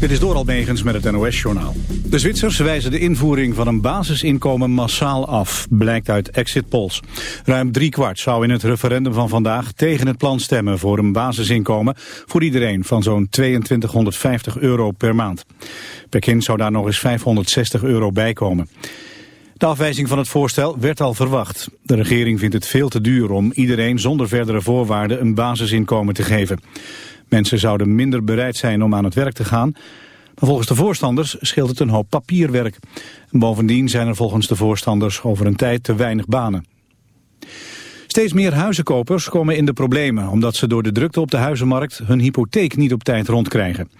Dit is door Almegens met het NOS-journaal. De Zwitsers wijzen de invoering van een basisinkomen massaal af, blijkt uit exit polls. Ruim driekwart zou in het referendum van vandaag tegen het plan stemmen voor een basisinkomen voor iedereen van zo'n 2250 euro per maand. Per kind zou daar nog eens 560 euro bij komen. De afwijzing van het voorstel werd al verwacht. De regering vindt het veel te duur om iedereen zonder verdere voorwaarden een basisinkomen te geven. Mensen zouden minder bereid zijn om aan het werk te gaan. Maar volgens de voorstanders scheelt het een hoop papierwerk. En bovendien zijn er volgens de voorstanders over een tijd te weinig banen. Steeds meer huizenkopers komen in de problemen... omdat ze door de drukte op de huizenmarkt hun hypotheek niet op tijd rondkrijgen.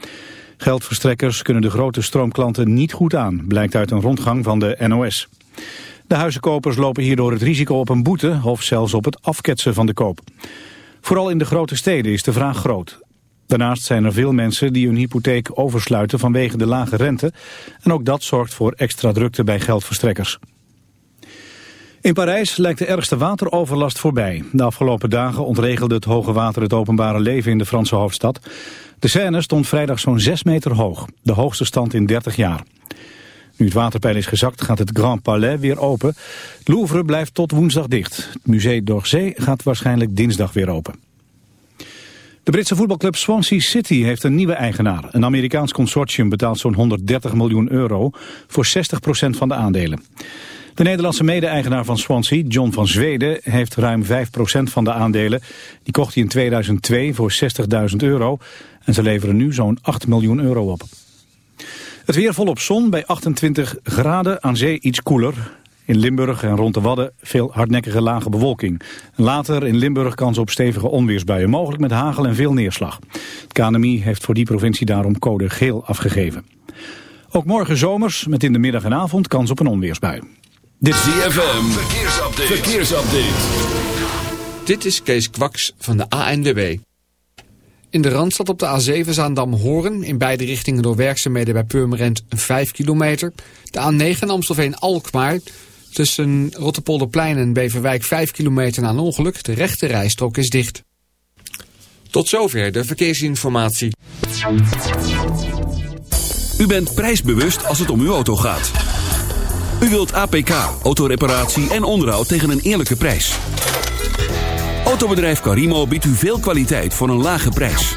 Geldverstrekkers kunnen de grote stroomklanten niet goed aan... blijkt uit een rondgang van de NOS. De huizenkopers lopen hierdoor het risico op een boete... of zelfs op het afketsen van de koop. Vooral in de grote steden is de vraag groot. Daarnaast zijn er veel mensen die hun hypotheek oversluiten vanwege de lage rente. En ook dat zorgt voor extra drukte bij geldverstrekkers. In Parijs lijkt de ergste wateroverlast voorbij. De afgelopen dagen ontregelde het hoge water het openbare leven in de Franse hoofdstad. De Seine stond vrijdag zo'n 6 meter hoog, de hoogste stand in 30 jaar. Nu het waterpeil is gezakt gaat het Grand Palais weer open. Louvre blijft tot woensdag dicht. Het Musée d'Orsay gaat waarschijnlijk dinsdag weer open. De Britse voetbalclub Swansea City heeft een nieuwe eigenaar. Een Amerikaans consortium betaalt zo'n 130 miljoen euro voor 60% van de aandelen. De Nederlandse mede-eigenaar van Swansea, John van Zweden, heeft ruim 5% van de aandelen. Die kocht hij in 2002 voor 60.000 euro en ze leveren nu zo'n 8 miljoen euro op. Het weer volop zon bij 28 graden, aan zee iets koeler. In Limburg en rond de Wadden veel hardnekkige lage bewolking. Later in Limburg kans op stevige onweersbuien, mogelijk met hagel en veel neerslag. Het KNMI heeft voor die provincie daarom code geel afgegeven. Ook morgen zomers, met in de middag en avond kans op een onweersbui. Dit is ZFM, verkeersupdate. verkeersupdate. Dit is Kees Kwaks van de ANWB. In de Randstad op de A7 Zaandam-Horen. In beide richtingen door werkzaamheden bij Purmerend 5 kilometer. De A9 Amstelveen-Alkmaar. Tussen Rotterpolderplein en Beverwijk 5 kilometer na een ongeluk. De rechte rijstrook is dicht. Tot zover de verkeersinformatie. U bent prijsbewust als het om uw auto gaat. U wilt APK, autoreparatie en onderhoud tegen een eerlijke prijs. Autobedrijf Carimo biedt u veel kwaliteit voor een lage prijs.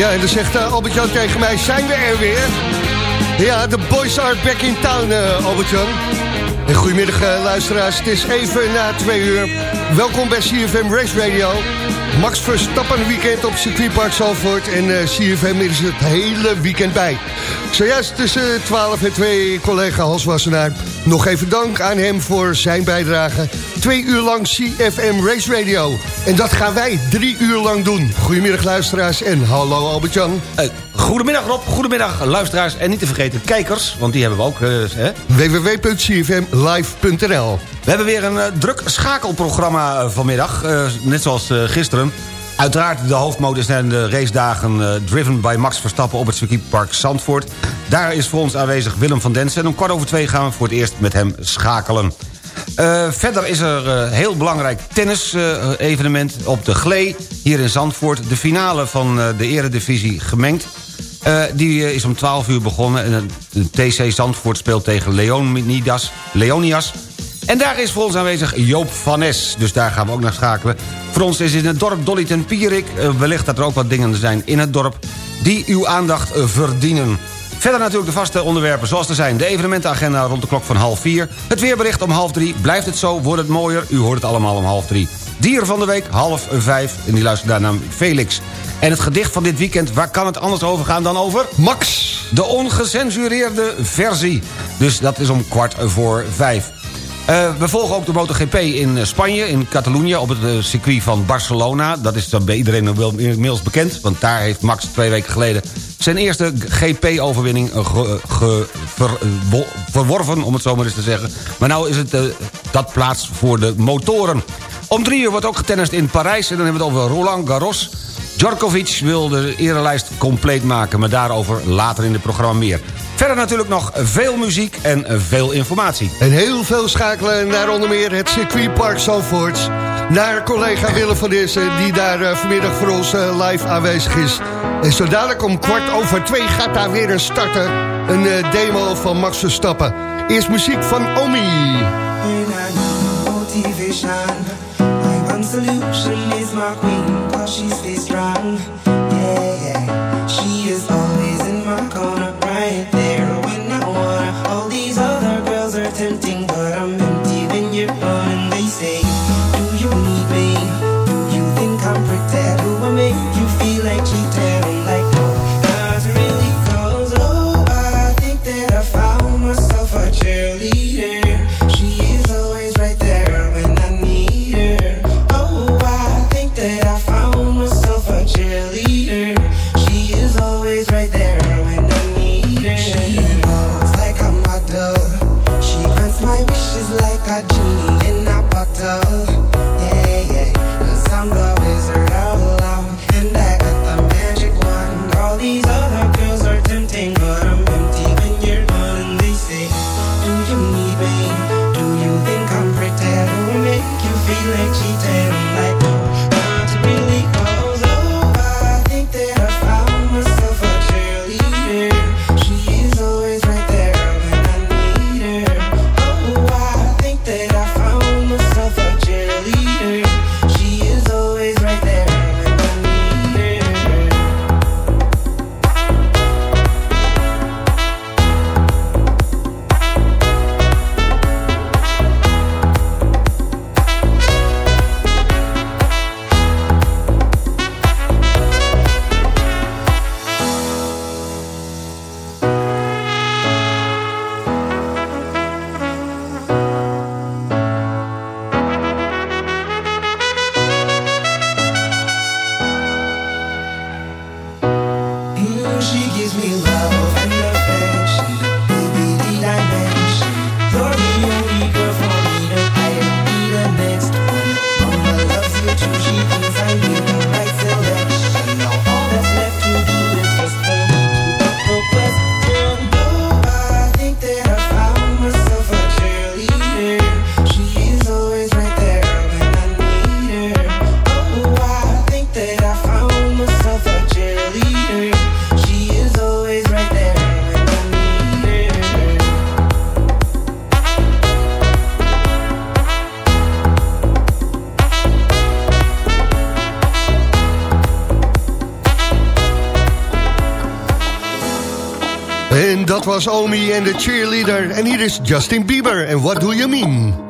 Ja, en dan zegt eh, Albert-Jan tegen mij, zijn we er weer? Ja, de boys are back in town, eh, Albert-Jan. En goedemiddag eh, luisteraars, het is even na twee uur. Welkom bij CFM Race Radio. Max Verstappen weekend op circuitpark Zalvoort en CFM is het hele weekend bij. Zojuist tussen 12 en 2 collega Hans Wassenaar. Nog even dank aan hem voor zijn bijdrage. Twee uur lang CFM Race Radio. En dat gaan wij drie uur lang doen. Goedemiddag luisteraars en hallo Albert-Jan. Eh, goedemiddag Rob, goedemiddag luisteraars en niet te vergeten kijkers, want die hebben we ook. eh, hè. www.cfmlive.nl We hebben weer een eh, druk schakelprogramma vanmiddag, net zoals gisteren. Uiteraard de hoofdmodus zijn de racedagen eh, driven by Max Verstappen op het circuitpark Zandvoort. Daar is voor ons aanwezig Willem van Densen en om kwart over twee gaan we voor het eerst met hem schakelen. Eh, verder is er een heel belangrijk tennis-evenement op de Glee hier in Zandvoort. De finale van eh, de eredivisie gemengd. Eh, die eh, is om 12 uur begonnen. En, eh, de TC Zandvoort speelt tegen Leonidas, Leonias. En daar is voor ons aanwezig Joop van Nes. Dus daar gaan we ook naar schakelen. Voor ons is in het dorp Dolly ten Pierik. Eh, wellicht dat er ook wat dingen zijn in het dorp... die uw aandacht eh, verdienen. Verder natuurlijk de vaste onderwerpen zoals er zijn. De evenementenagenda rond de klok van half vier. Het weerbericht om half drie. Blijft het zo, wordt het mooier. U hoort het allemaal om half drie. Dier van de week, half vijf. En die luistert daar naar Felix. En het gedicht van dit weekend, waar kan het anders over gaan dan over? Max. De ongecensureerde versie. Dus dat is om kwart voor vijf. Eh, we volgen ook de MotoGP in eh, Spanje, in Catalonië... op het eh, circuit van Barcelona. Dat is dan bij iedereen wel inmiddels bekend... want daar heeft Max twee weken geleden... zijn eerste GP-overwinning verworven, om het zo maar eens te zeggen. Maar nou is het dat plaats voor de motoren. Om drie uur wordt ook getennist in Parijs... en dan hebben we het over Roland Garros... Djokovic wil de erelijst compleet maken... maar daarover later in het programma meer. Verder natuurlijk nog veel muziek en veel informatie. En heel veel schakelen naar onder meer het circuitpark Zandvoort. Naar collega Willem van Dessen, die daar eh, vanmiddag voor ons eh, live aanwezig is. En zo dadelijk om kwart over twee gaat daar weer een starten. Een eh, demo van Max Verstappen. Eerst muziek van Omi. When I need motivation, my one solution is my queen, cause she's Yeah. Dat was Omi en de cheerleader. En hier is Justin Bieber. En what do you mean?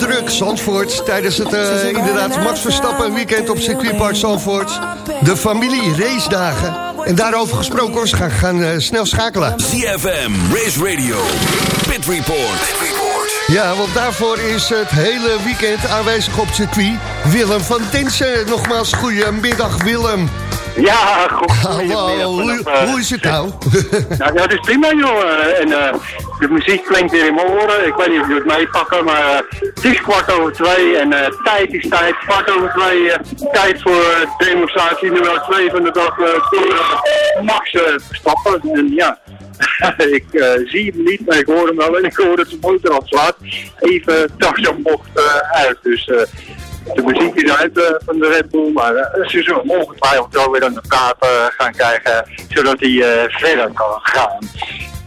Zandvoort. Tijdens het eh, inderdaad Max Verstappen weekend op circuitpark Zandvoort. De familie racedagen. En daarover gesproken, hoor, ze gaan, gaan eh, snel schakelen. ZFM, Race Radio, Pit Report. Pit Report. Ja, want daarvoor is het hele weekend aanwezig op circuit. Willem van Dinsen. Nogmaals, goedemiddag Willem. Ja, goed. Hallo, hoe, hoe is het nou? Nou, ja, het is prima, joh. Eh, En eh, de muziek klinkt weer in mijn oren. Ik weet niet of jullie het meepakken, maar eh, het is kwart over twee en eh, tijd is tijd. Kwart over twee, eh, tijd voor demonstratie nummer twee van de dag door Max Verstappen. En ja, ik zie hem niet, maar ik hoor hem wel en ik hoor dat zijn motor afslaat. Even Tarzan bocht eh, uit, dus... de muziek is uit van de Red Bull, maar eh, ze zullen ongetwijfeld wel weer aan de eh, gaan krijgen, zodat hij verder kan gaan.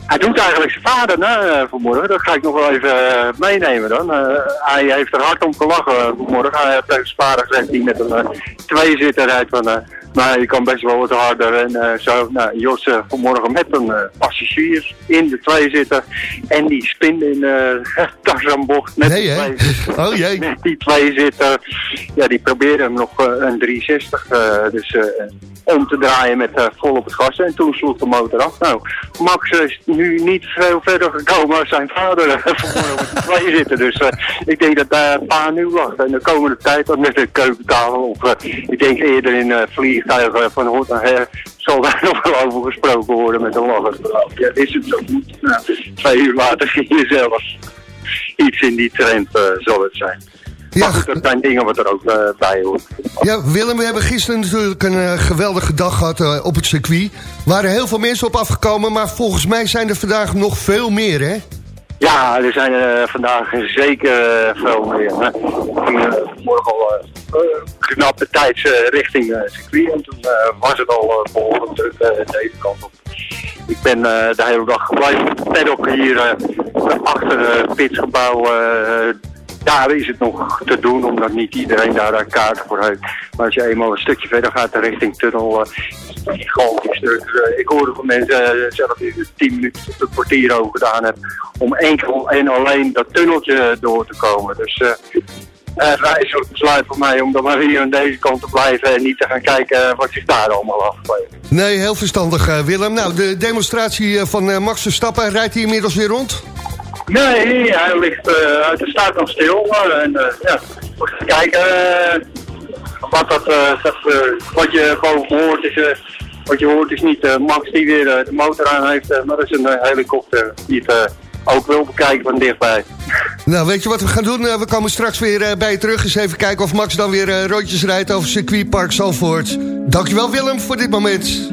Hij doet eigenlijk zijn vader vanmorgen, dat ga ik nog wel even eh, meenemen dan. Eh, hij heeft er hard om gelachen eh, vanmorgen. Hij heeft tegen zijn vader gezegd die met een tweezitter rijdt van... maar je kan best wel wat harder en eh, zo. Nou, Jos vanmorgen met een eh, passagier in de tweezitter. En die spinde in uh, Tarzanbocht met Nee, de tweezitter. Oh jee. Met die tweezitter. Ja, die probeerde hem nog een 360 eh, dus, om te draaien met vol op het gas. En toen sloeg de motor af. Nou, Max is nu niet veel verder gekomen als zijn vader vanmorgen met de tweezitter. Dus eh, ik denk dat daar een paar nu wacht. En de komende tijd dan met de keukentafel. Of ik denk eerder in vliegen vliegtuigen van hot naar her zal daar nog wel over gesproken worden met een lachen. Ja, is het zo goed? Nou, twee uur later ging je zelfs iets in die trend uh, zal het zijn. Ja, goed, dat zijn dingen wat er ook uh, bij hoort. Ja, Willem, we hebben gisteren natuurlijk een uh, geweldige dag gehad uh, op het circuit. Er waren heel veel mensen op afgekomen, maar volgens mij zijn er vandaag nog veel meer, hè? Ja, er zijn er vandaag zeker veel meer. Hè? Ging morgen al knappe tijds richting circuit en toen was het al behoorlijk druk deze kant op. Ik ben de hele dag gebleven. Paddock hier achter het pitsgebouw daar is het nog te doen, omdat niet iedereen daar, daar kaarten voor heeft. Maar als je eenmaal een stukje verder gaat richting tunnel, uh, gigantisch stuk. Uh, ik hoorde van mensen uh, zelf die tien minuten het kwartier over gedaan hebben om enkel en alleen dat tunneltje door te komen. Dus uh, is ook besluit voor mij om dan maar hier aan deze kant te blijven en niet te gaan kijken wat zich daar allemaal afspeelt. Nee, heel verstandig Willem. Nou, de demonstratie van Max Verstappen, rijdt hij inmiddels weer rond? Nee, hij ligt, uit de staat nog stil. en uh, ja, even kijken uh, wat, dat, wat je boven hoort. Is, wat je hoort is niet Max die weer de motor aan heeft, maar dat is een helikopter die het ook wil bekijken van dichtbij. Nou, weet je wat we gaan doen? we komen straks weer bij je terug. Eens even kijken of Max dan weer rondjes rijdt over circuitpark Zalvoort. Dankjewel Willem voor dit moment.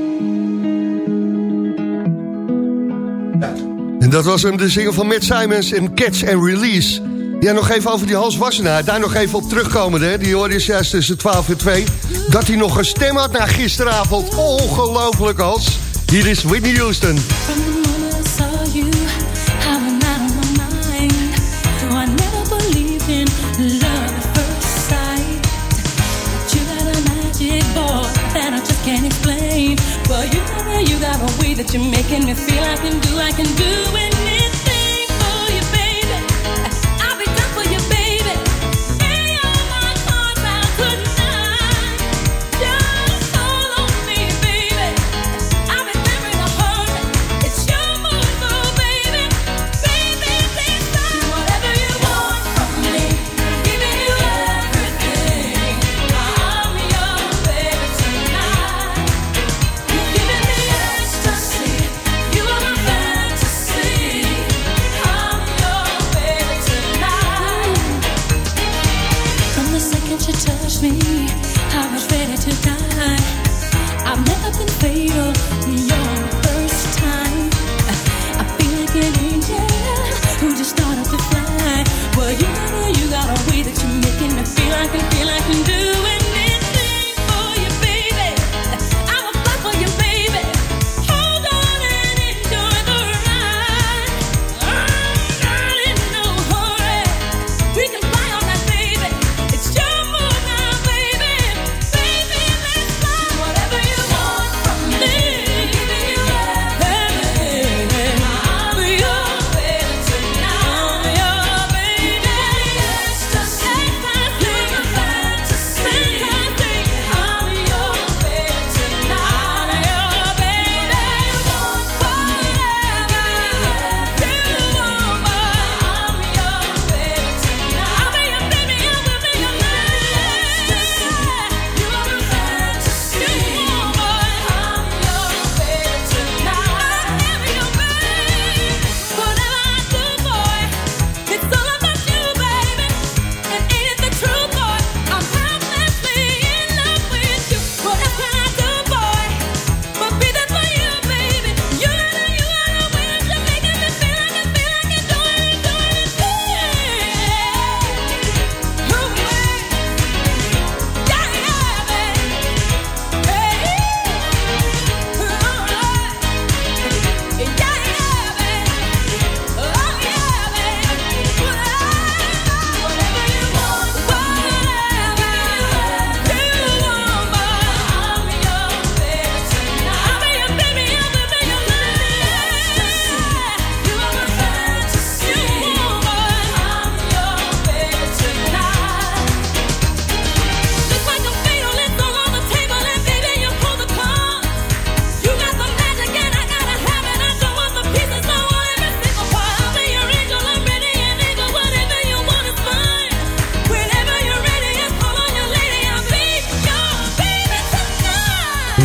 Dat was hem, de zinger van Matt Simons in Catch and Release. Ja, nog even over die Hans Wassenaar. Daar nog even op terugkomen. Hè. Die hoorde je juist tussen 12 en 2. Dat hij nog een stem had na gisteravond. Ongelooflijk, Hans. Hier is Whitney Houston. That you're making me feel. I can do, I can do anything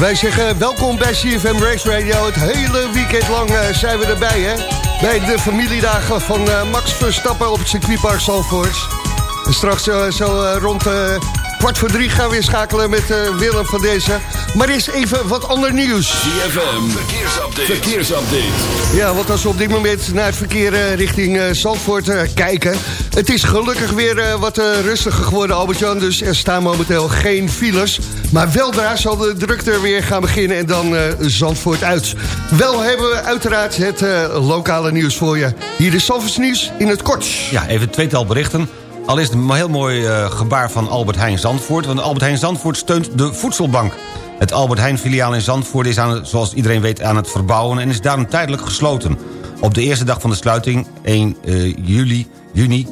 Wij zeggen welkom bij CFM Race Radio. Het hele weekend lang eh, zijn we erbij, hè? Bij de familiedagen van eh, Max Verstappen op het circuitpark Zandvoort. En straks eh, zo rond kwart voor drie gaan we weer schakelen met Willem van deze. Maar eerst even wat ander nieuws. ZFM, verkeersupdate. verkeersupdate. Ja, want als we op dit moment naar het verkeer richting Zandvoort kijken... het is gelukkig weer wat rustiger geworden, Albert-Jan. Dus er staan momenteel geen files. Maar weldra zal de drukte weer gaan beginnen en dan eh, Zandvoort uit. Wel hebben we uiteraard het eh, lokale nieuws voor je. Hier is Zandvoorts nieuws in het kort. Ja, even tweetal berichten. Al is het een heel mooi eh, gebaar van Albert Heijn Zandvoort... want Albert Heijn Zandvoort steunt de voedselbank. Het Albert Heijn filiaal in Zandvoort is, aan, zoals iedereen weet, aan het verbouwen... en is daarom tijdelijk gesloten. Op de eerste dag van de sluiting, 1 eh, juli, juni...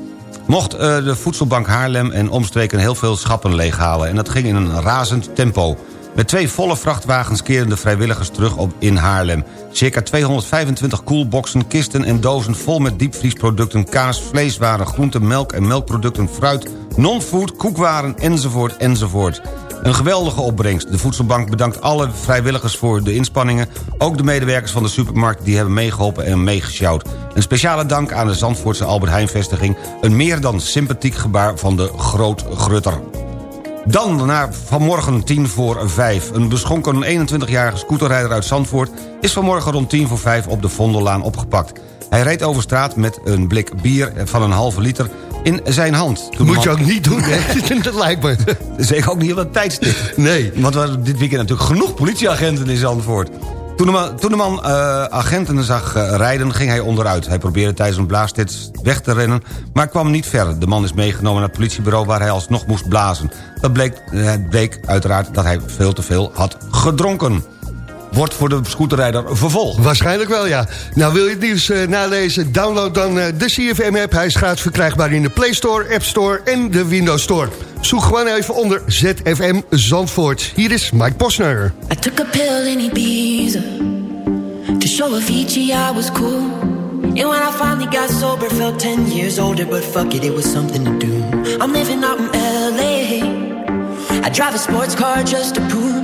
mocht eh, de voedselbank Haarlem en omstreken heel veel schappen leeghalen... en dat ging in een razend tempo. Met twee volle vrachtwagens keren de vrijwilligers terug op in Haarlem. Circa 225 koelboxen, kisten en dozen vol met diepvriesproducten... kaas, vleeswaren, groenten, melk en melkproducten, fruit... non-food, koekwaren, enzovoort, enzovoort. Een geweldige opbrengst. De Voedselbank bedankt alle vrijwilligers voor de inspanningen. Ook de medewerkers van de supermarkt die hebben meegeholpen en meegesjouwd. Een speciale dank aan de Zandvoortse Albert Heijn-vestiging. Een meer dan sympathiek gebaar van de Groot Grutter. Dan naar vanmorgen 10 voor 5. Een beschonken 21-jarige scooterrijder uit Zandvoort... is vanmorgen rond 10 voor 5 op de Vondellaan opgepakt. Hij reed over straat met een blik bier van een halve liter in zijn hand. Toen Moet je ook niet doen, hè? dat lijkt me. Zeker ook niet op dat tijdstip. Nee. Want we hadden dit weekend natuurlijk genoeg politieagenten in Zandvoort. Toen de man, toen de man eh, agenten zag eh, rijden, ging hij onderuit. Hij probeerde tijdens een blaastest weg te rennen, maar kwam niet ver. De man is meegenomen naar het politiebureau waar hij alsnog moest blazen. Dat bleek, eh, het bleek uiteraard dat hij veel te veel had gedronken. Wordt voor de scooterrijder vervolgd. Waarschijnlijk wel, ja. Nou, wil je het nieuws eh, nalezen? Download dan eh, de CFM-app. Hij is gratis verkrijgbaar in de Play Store, App Store en de Windows Store. Zoek gewoon even onder ZFM Zandvoort. Hier is Mike Posner. I took a pill in Ibiza to show Avicii I was cool. And when I finally got sober, felt 10 years older, but fuck it, it was something to do. I'm living out in LA. I drive a sports car just to prove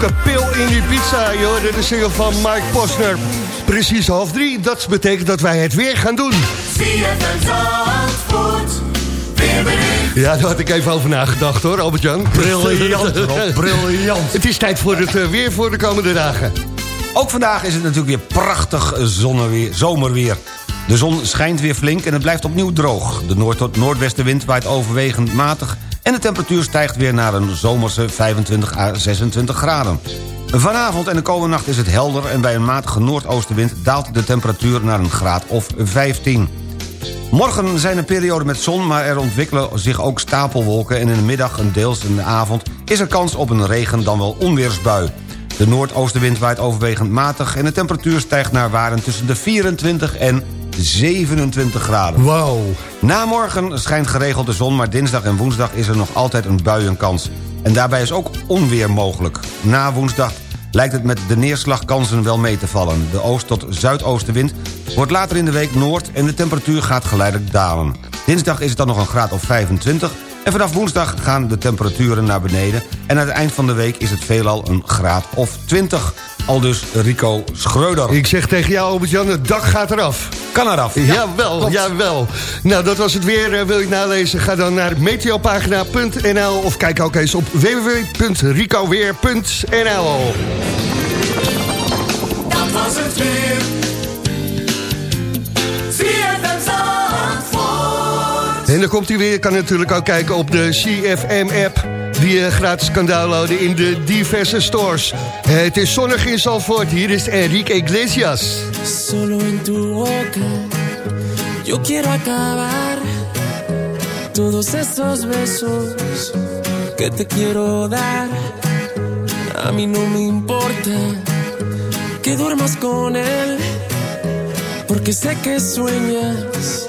Ja, I took a pill in Ibiza. Je hoorde de single van Mike Posner. Precies half drie. Dat betekent dat wij het weer gaan doen. Ja, daar had ik even over nagedacht hoor, Albert-Jan. Briljant, Rob, briljant. Het is tijd voor het eh, weer voor de komende dagen. Ook vandaag is het natuurlijk weer prachtig zonneweer, zomerweer. De zon schijnt weer flink en het blijft opnieuw droog. De noord- tot noordwestenwind waait overwegend matig... en de temperatuur stijgt weer naar een zomerse 25 à 26 graden. Vanavond en de komende nacht is het helder... en bij een matige noordoostenwind daalt de temperatuur naar een graad of 15. Morgen zijn er perioden met zon, maar er ontwikkelen zich ook stapelwolken... en in de middag en deels in de avond is er kans op een regen- dan wel onweersbui. De noordoostenwind waait overwegend matig... en de temperatuur stijgt naar waarden tussen de 24 en 27 graden. Wauw. Na morgen schijnt geregeld de zon, maar dinsdag en woensdag is er nog altijd een buienkans. En daarbij is ook onweer mogelijk. Na woensdag lijkt het met de neerslagkansen wel mee te vallen. De oost- tot zuidoostenwind wordt later in de week noord... en de temperatuur gaat geleidelijk dalen. Dinsdag is het dan nog een graad of 25... en vanaf woensdag gaan de temperaturen naar beneden... en aan het eind van de week is het veelal een graad of 20. Aldus Rico Schreuder. Ik zeg tegen jou, Albert-Jan, het dak gaat eraf. Kan eraf. Ja, jawel, jawel. Nou, dat was het weer. Eh, wil je nalezen? Ga dan naar meteopagina.nl of kijk ook eens op www.ricoweer.nl Dat was het weer. En En dan komt hij weer. Je kan natuurlijk ook kijken op de CFM-app... die je gratis kan downloaden in de diverse stores. Het is zonnig in Zalvoort. Hier is Enrique Iglesias. Solo en tu boca yo quiero acabar todos esos besos que te quiero dar. A mí no me importa que duermas con él, porque sé que sueñas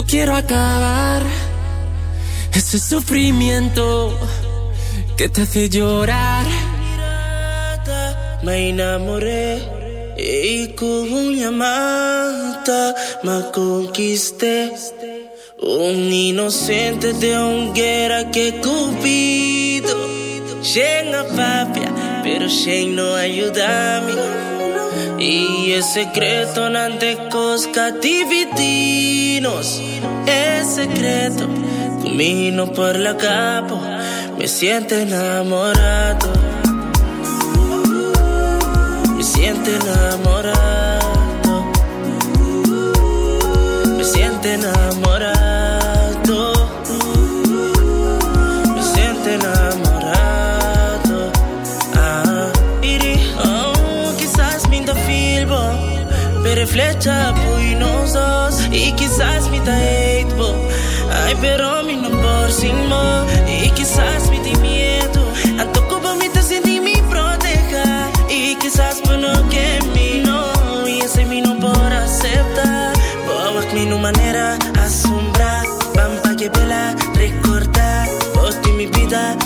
yo quiero acabar ese sufrimiento que te hace llorar. Me enamoré y con llamada me conquisté. Un inocente de hoguera que cupido Llega papia, pero Shane no ayuda-me. E é secreto não te cosca dividinos. É secreto, camino por la capo, me siento enamorado. Me siento enamorado. Pero flecha pui nos dos y quizás me da hate, bo. Ay, pero mi no por sin mo y quizás me da miedo. Anto como me te sentí mi proteja y quizás por no que mi no y ese mi no por aceptar. Boa mi no manera asombrar, pampa que bela recordar. Boti mi vida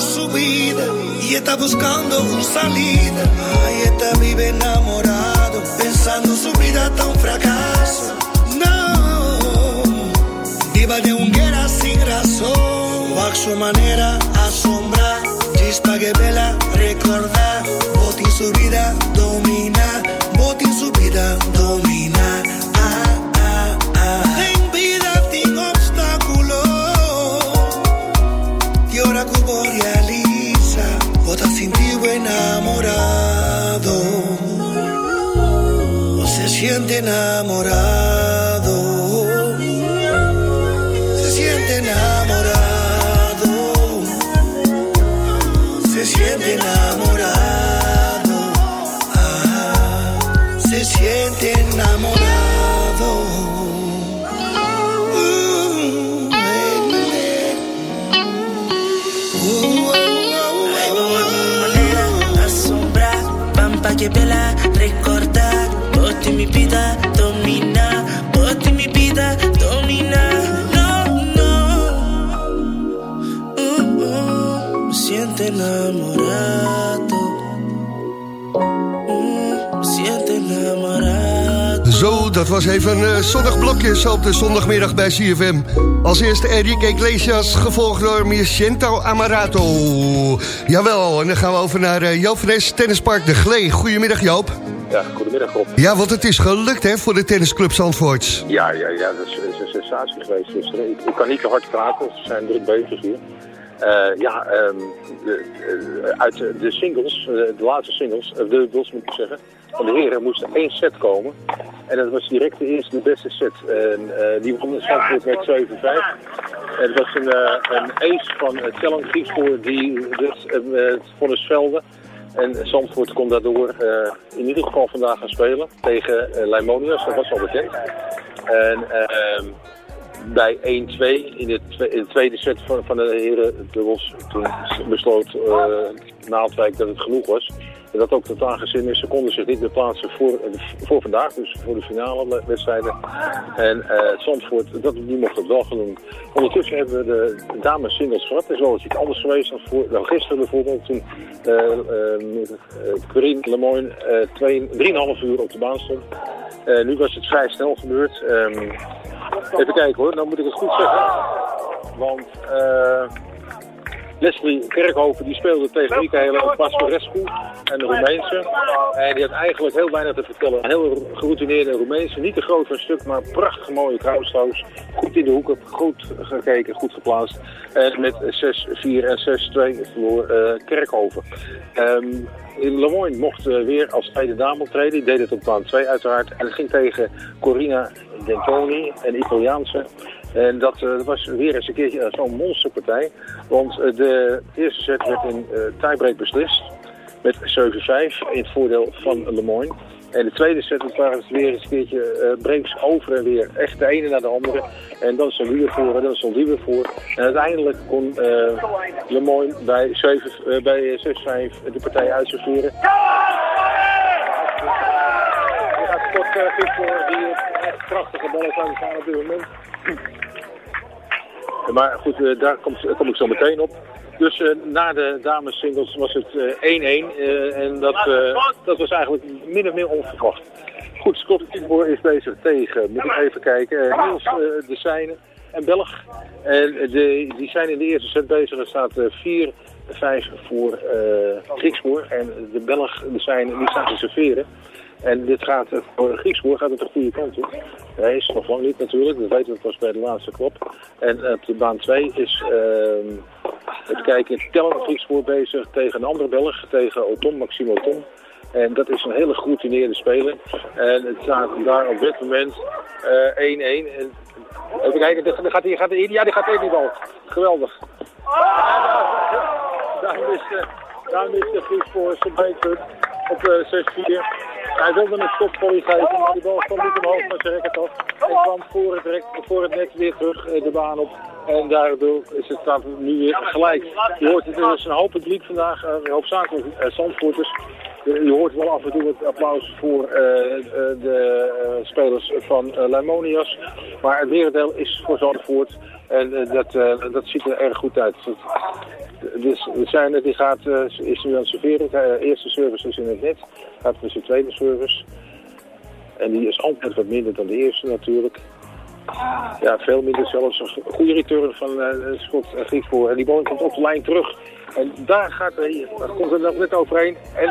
su vida y está buscando una salida. Ay, esta vive enamorado, pensando su vida está un fracaso. No, viva de un guerra sin razón, o a su manera asombrar, chispa que vela recordar, boti su vida domina, boti su vida domina. Enamorado, se siente enamorado, se siente enamorado, ah, se siente enamorado. Mi vida domina, vida domina. No, no, Uh, uh, enamorado. Zo, dat was even een eh, zonnig blokje op de zondagmiddag bij CFM. Als eerste Enrique Iglesias, gevolgd door Michento Amarato. Jawel, en dan gaan we over naar uh, Joop Tennispark De Glee. Goedemiddag Joop. Ja, goedemiddag Rob. Ja, want het is gelukt hè, voor de tennisclub Zandvoort. Ja, ja, ja, dat is, is een sensatie geweest gisteren. Ik, ik kan niet te hard praten, ze zijn druk bezig hier. Eh, ja, ehm, de, de- uit de de singles, eh, de laatste singles, eh, de dubbels moet ik zeggen, van de heren moest één set komen. En dat was direct de eerste, de beste set. En, eh, die won de Zandvoort met 7-5. En het was een, eh, een ace van uh, Griekspoor die dus, eh, het vonnis velde. En Zandvoort kon daardoor eh, in ieder geval vandaag gaan spelen tegen uh, dat was al bekend. En ehm, bij 1-2 in, de tweede set van, van de heren dubbels, toen besloot uh, Naaldwijk dat het genoeg was. Dat ook tot aangezien is, ze konden zich niet meer plaatsen voor, voor vandaag, dus voor de finale le- wedstrijden. En eh Zandvoort, dat, die mocht het wel doen. Ondertussen hebben we de dames singles gehad. Het is wel iets anders geweest dan, voor, gisteren bijvoorbeeld. Toen eh uh, Corinne Lemoyne eh, twee- 3,5 uur op de baan stond. Eh, nu was het vrij snel gebeurd. Ehm, even kijken hoor, dan moet ik het goed zeggen. Want eh, Leslie Kerkhoven die speelde tegen Michaela Pastorescu en de Roemeense. En die had eigenlijk heel weinig te vertellen. Een heel geroutineerde Roemeense, niet te groot van stuk, maar prachtig mooie kruisstoos. Goed in de hoeken, goed gekeken, goed geplaatst. En met 6-4 en 6-2 verloor eh, Kerkhoven. Ehm Lemoyne mocht eh, weer als tweede dame optreden. Die deed het op baan 2 uiteraard. En het ging tegen Corina Dentoni, een Italiaanse. En dat eh, was weer eens een keertje eh, zo'n monsterpartij. Want eh, de eerste set werd in tiebreak beslist. Met 7-5 in het voordeel van Lemoyne. En de tweede set waren weer eens een keertje breaks over en weer. Echt de ene naar de andere. En dan stond weer voor en dan stond die voor. En uiteindelijk kon eh Lemoyne bij, 7, eh, bij 6-5 de partij uitserveren. Gaat Scott voor die echt prachtige ballen op dit moment. Maar goed, eh, daar kom, kom ik zo meteen op. Dus eh, na de dames singles was het eh, 1-1 eh, en dat, dat was eigenlijk min of meer onverwacht. Goed, Scott is bezig tegen, moet ik even kijken, Niels de Seine en Belg. En de, die zijn in de eerste set bezig, er staat eh, 4-5 voor eh Grieksboer. En de Belg, Seine, die staan te serveren. En dit gaat eh, voor Grieksboer gaat het de goede kant op. Hij is nog lang niet natuurlijk, dat weten we pas bij de laatste klop. En op de baan 2 is, uh, even kijken, Tellen Grieksboer bezig tegen een andere Belg, tegen Otom, Maximo Otom. En dat is een hele geroutineerde speler. En het staat daar op dit moment 1-1. en even kijken, dit gaat hij, gaat hij, ja die gaat in die bal. Geweldig. Daarom is, uh, daarom is de Griekspoor zijn op uh, 6-4. Hij wilde een stopvolley geven, maar die bal kwam niet omhoog met zijn racket af. En kwam voor het, rek, voor het net weer terug eh, de baan op. En daardoor is het staat nu weer gelijk. Je hoort het, er is een hoop publiek vandaag, uh, hoofdzakelijk uh, Zandvoorters. Je je hoort wel af en toe het applaus voor uh, de spelers van Leimonias. Maar het merendeel is voor Zandvoort. En uh, dat, uh, dat ziet er erg goed uit. dus de zijne die gaat, eh, is nu aan het serveren. De eerste service is in het net. Gaat voor zijn tweede service. En die is altijd wat minder dan de eerste natuurlijk. Ja, veel minder zelfs. Een goede return van eh Schot en Griekspoor. En die bal komt op de lijn terug. En daar gaat hij, daar komt nog net overheen. En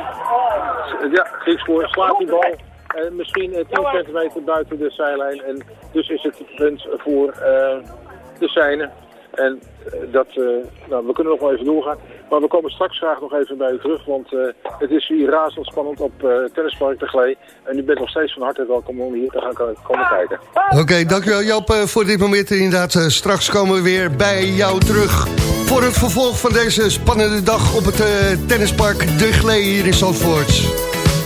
ja, Griekspoor slaat die bal. En misschien eh, 10 centimeter buiten de zijlijn. En dus is het punt voor eh, de zijne. En eh, dat, eh, nou, we kunnen nog wel even doorgaan. Maar we komen straks graag nog even bij u terug. Want eh, het is hier razendspannend op eh Tennispark de Glee. En u bent nog steeds van harte welkom om hier te gaan ko- komen kijken. Oké, dankjewel Joop voor dit moment. Inderdaad, straks komen we weer bij jou terug... voor het vervolg van deze spannende dag op het tennispark De Glee hier in Zandvoort.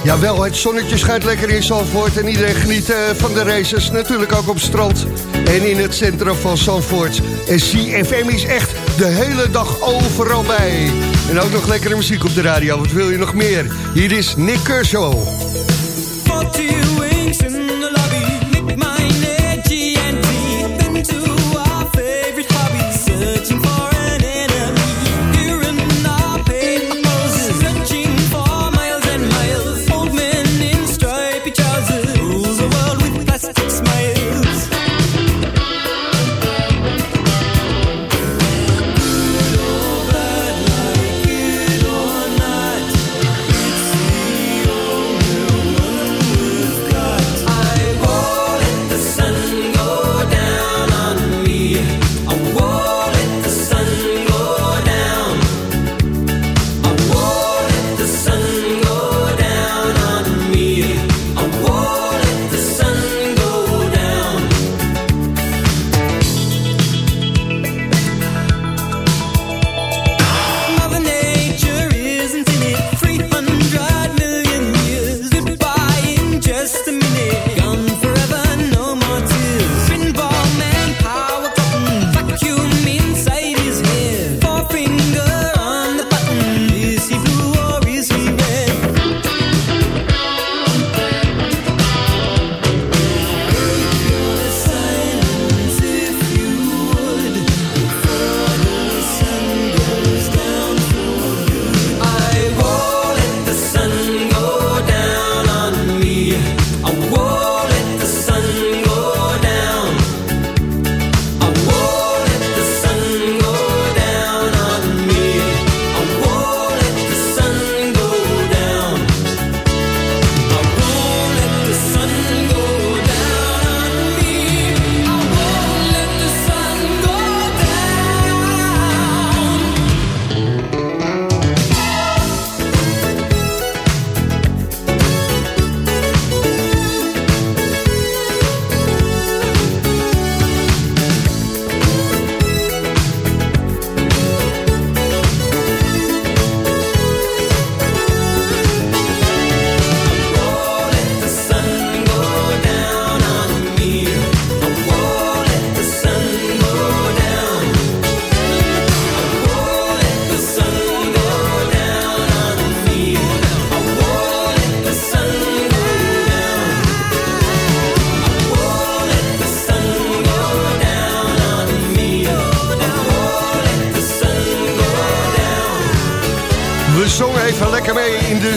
Jawel, het zonnetje schijnt lekker in Zandvoort... en iedereen geniet eh, van de races, natuurlijk ook op strand... en in het centrum van Zandvoort. En CFM is echt de hele dag overal bij. En ook nog lekkere muziek op de radio, wat wil je nog meer? Hier is Nick Kershaw.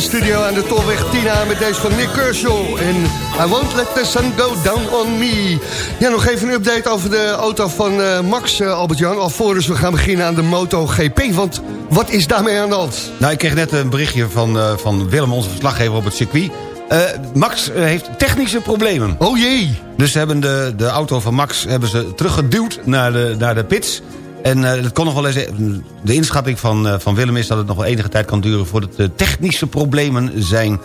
Studio aan de Tolweg Tina... met deze van Nick Kershaw. En I won't let the sun go down on me. Ja, nog even een update over de auto van eh, Max, eh, Albert-Jan... alvorens we gaan beginnen aan de MotoGP. Want wat is daarmee aan de hand? Nou, ik kreeg net een berichtje van, eh, van Willem, onze verslaggever op het circuit. Max heeft technische problemen. Oh jee! Dus ze hebben de, de auto van Max hebben ze teruggeduwd naar de, naar de pits. En eh het kon nog wel eens... De inschatting van, eh, van Willem is dat het nog wel enige tijd kan duren... voordat de technische problemen zijn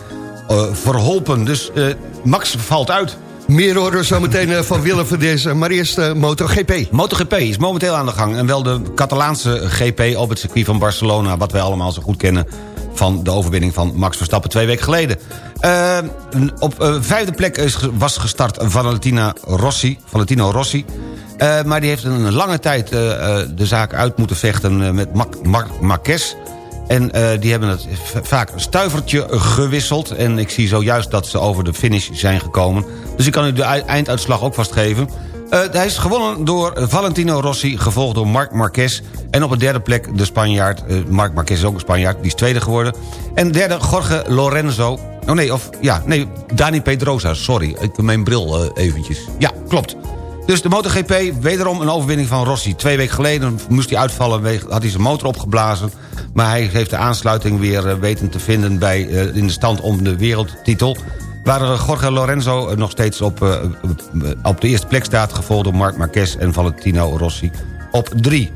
eh, verholpen. Dus eh, Max valt uit. Meer horen zometeen eh, van Willem van deze, maar eerst eh, MotoGP. MotoGP is momenteel aan de gang. En wel de Catalaanse GP op het circuit van Barcelona... wat wij allemaal zo goed kennen van de overwinning van Max Verstappen twee weken geleden. Eh, op eh, vijfde plek is, was gestart Valentina Rossi, Valentino Rossi. Eh, maar die heeft een lange tijd de zaak uit moeten vechten met Marc Marquez. En die hebben het vaak een stuivertje gewisseld. En ik zie zojuist dat ze over de finish zijn gekomen. Dus ik kan u de ei- einduitslag ook vastgeven. Hij is gewonnen door Valentino Rossi, gevolgd door Marc Marquez. En op de derde plek de Spanjaard, Marc Marquez is ook een Spanjaard, die is tweede geworden. En derde Jorge Lorenzo. Oh nee, of ja, nee, Dani Pedrosa, sorry. Ik mijn bril eh, eventjes. Ja, klopt. Dus de MotoGP, wederom een overwinning van Rossi. Twee weken geleden moest hij uitvallen, had hij zijn motor opgeblazen. Maar hij heeft de aansluiting weer eh, weten te vinden bij, eh, in de stand om de wereldtitel. Waar Jorge Lorenzo nog steeds op, op de eerste plek staat... gevolgd door Marc Marquez en Valentino Rossi op drie.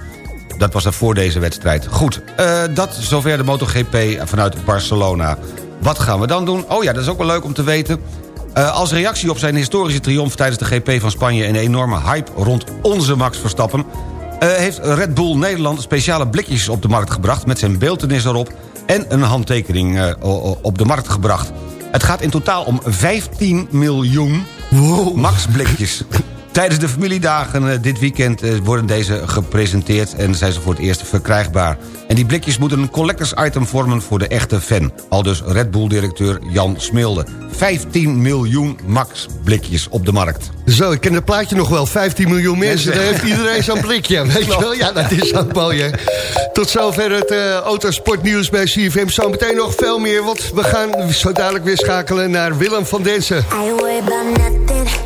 Dat was er voor deze wedstrijd. Goed, eh, dat zover de MotoGP vanuit Barcelona. Wat gaan we dan doen? Oh ja, dat is ook wel leuk om te weten. Eh, als reactie op zijn historische triomf tijdens de GP van Spanje... en een enorme hype rond onze Max Verstappen... eh, heeft Red Bull Nederland speciale blikjes op de markt gebracht... met zijn beeltenis erop en een handtekening eh, op de markt gebracht. Het gaat in totaal om 15 miljoen Max blikjes. Tijdens de familiedagen eh, dit weekend eh, worden deze gepresenteerd... en zijn ze voor het eerst verkrijgbaar. En die blikjes moeten een collectors item vormen voor de echte fan. Al dus Red Bull-directeur Jan Smilde. 15 miljoen Max blikjes op de markt. Zo, ik ken het plaatje nog wel. 15 miljoen mensen, daar heeft iedereen zo'n blikje. Weet je wel? Ja, dat is ook mooi, hè? Tot zover het eh autosportnieuws bij CFM. Zo meteen nog veel meer, want we gaan zo dadelijk weer schakelen naar Willem van Densen. I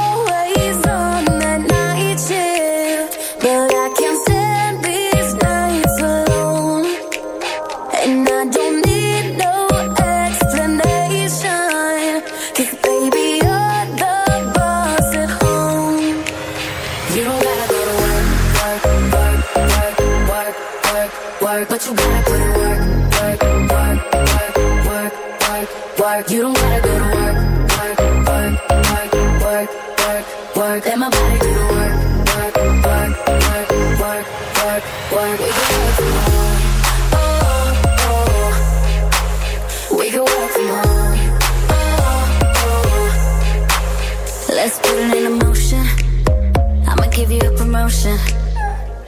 gotta put in work, work, work, work, work, work, work. You don't gotta go to work, work, work, work, work, work. Let my body do the work, work, work, work, work, work. We can work from home. Oh. We can work from home. Let's put it in motion. I'ma give you a promotion.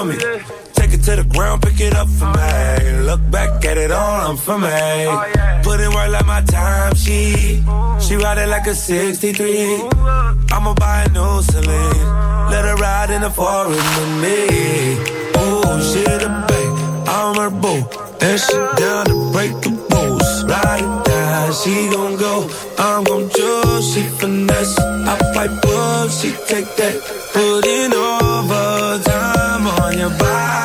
for me. Take it to the ground, pick it up for me. Look back at it all, I'm for me. Put in work like my time, she she ride it like a 63. I'ma buy a new Celine. Let her ride in the forest with me. Oh, she the babe, I'm her boo. And she down to break the rules. Ride or die, she gon' go. I'm gon' choose, she finesse. I fight book, she take that. Put in overtime on your body.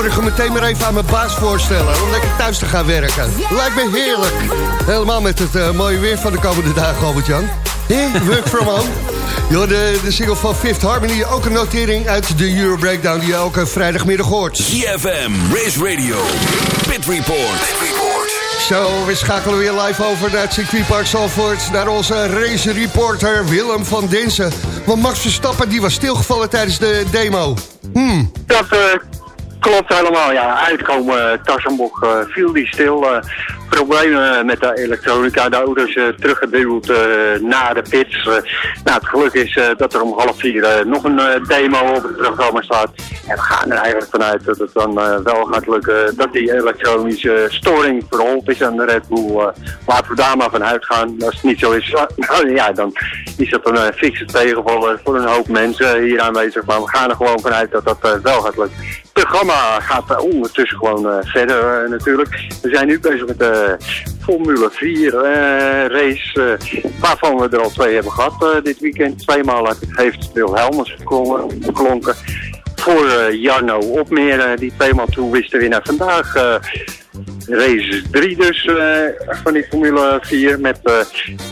Morgen meteen maar even aan mijn baas voorstellen. Om lekker thuis te gaan werken. Lijkt me heerlijk. Helemaal met het eh, mooie weer van de komende dagen, Albert-Jan. Eh, Work from home. Yo, de, de single van Fifth Harmony. Ook een notering uit de Euro Breakdown die je elke vrijdagmiddag hoort. ZFM, Race Radio, Pit Report. Zo, we schakelen weer live over naar het circuitpark Zalvoort. Naar onze race reporter Willem van Dinsen. Want Max Verstappen die was stilgevallen tijdens de demo. Hmm. Dat eh, klopt helemaal, ja. Uitkomen uh, Tassenbocht eh, viel die stil. eh, problemen met de elektronica. De auto is eh, teruggeduwd eh, naar de pits. Eh, nou, het geluk is eh, dat er om half vier eh, nog een eh, demo op het programma staat. En we gaan er eigenlijk vanuit dat het dan eh, wel gaat lukken dat die elektronische storing verholpen is aan de Red Bull. Eh, laten we daar maar van uitgaan. Als het niet zo is, nou, ja, dan is dat een uh, fikse tegenvaller voor een hoop mensen hier aanwezig. Maar we gaan er gewoon vanuit dat dat wel gaat lukken. Het programma gaat ondertussen gewoon verder natuurlijk. We zijn nu bezig met de Formule 4 eh, race, waarvan we er al twee hebben gehad eh, dit weekend. Tweemaal heeft Wilhelmus geklonken. Voor eh, Jarno Opmeer, eh, die tweemaal toe wist te winnen. Vandaag eh, race 3 dus van die Formule 4 met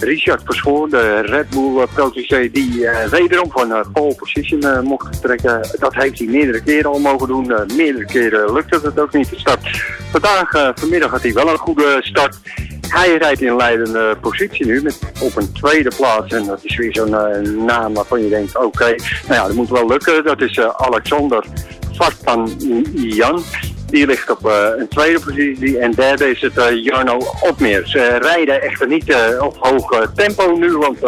Richard Verschoor, de Red Bull protégé, die wederom van pole position mocht trekken. Dat heeft hij meerdere keren al mogen doen. Meerdere keren lukte het ook niet te start. Vandaag, vanmiddag had hij wel een goede start. Hij rijdt in leidende positie nu met op een tweede plaats. En dat is weer zo'n eh, naam waarvan je denkt, oké, nou ja, dat moet wel lukken. Dat is eh, Alexander Vartan Jan. Die ligt op eh, een tweede positie. En derde is het Jarno Opmeer. Ze rijden echter niet op hoog tempo nu, want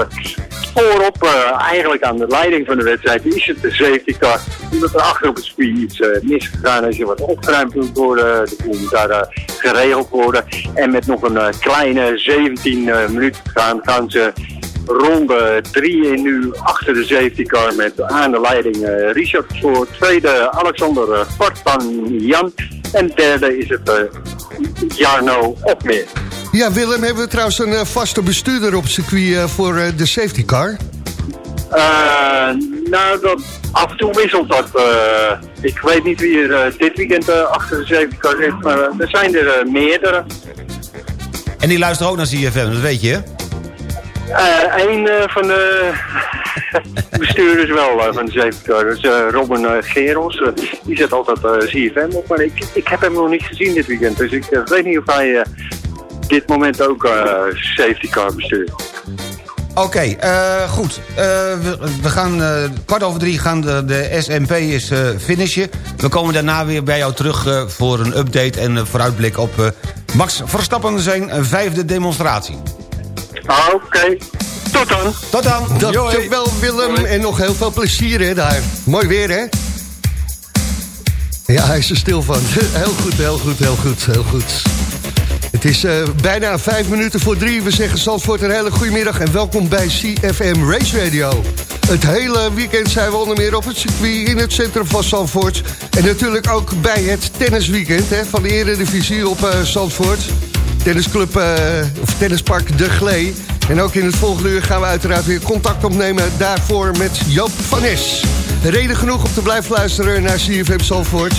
voorop, eh, eigenlijk aan de leiding van de wedstrijd, is het de safety car. Omdat er achter op het circuit iets eh, misgegaan is. Wat opgeruimd moet worden. De boel moet daar eh, geregeld worden. En met nog een eh, kleine 17 eh, minuten te gaan, gaan ze ronde 3 in nu achter de safety car met aan de leiding eh, Richard voor tweede Alexander uh, Jan en derde is het eh, Jarno Opmeer. Ja, Willem, hebben we trouwens een eh, vaste bestuurder op circuit eh, voor eh, de safety car? Eh, nou, dat, af en toe wisselt dat. eh. ik weet niet wie er eh, dit weekend eh, achter de safety car zit, maar er zijn er meerdere. En die luisteren ook naar CFM, dat weet je, hè? Eén van de bestuurders wel van de safety car. Dat is eh, Robin eh, Gerels. Die zet altijd eh, CFM op, maar ik, ik heb hem nog niet gezien dit weekend. Dus ik weet niet of hij eh, dit moment ook eh, safety car bestuurt. Oké, eh, goed. Eh, we, we gaan eh, kwart over drie gaan de, de SMP is eh, finishen. We komen daarna weer bij jou terug eh, voor een update en een vooruitblik op eh, Max Verstappen zijn vijfde demonstratie. Oké, tot dan. Tot dan. Dankjewel Willem en nog heel veel plezier hè, daar. Mooi weer hè? Ja, hij is er stil van. Heel goed, heel goed, heel goed, heel goed. Het is eh, bijna vijf minuten voor drie. We zeggen Zandvoort een hele goede middag en welkom bij CFM Race Radio. Het hele weekend zijn we onder meer op het circuit in het centrum van Zandvoort. En natuurlijk ook bij het tennisweekend hè, van de Eredivisie op Zandvoort. Tennisclub, eh, of tennispark De Glee. En ook in het volgende uur gaan we uiteraard weer contact opnemen daarvoor met Joop van Nes. Reden genoeg om te blijven luisteren naar CFM Zandvoort.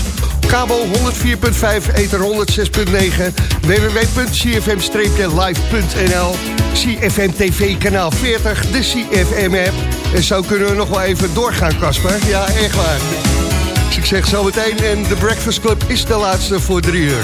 Kabel 104.5, ether 106.9, www.cfm-live.nl, CFM TV kanaal 40, de CFM-app. En zo kunnen we nog wel even doorgaan, Casper. Ja, echt waar. Dus ik zeg zo meteen en de Breakfast Club is de laatste voor drie uur.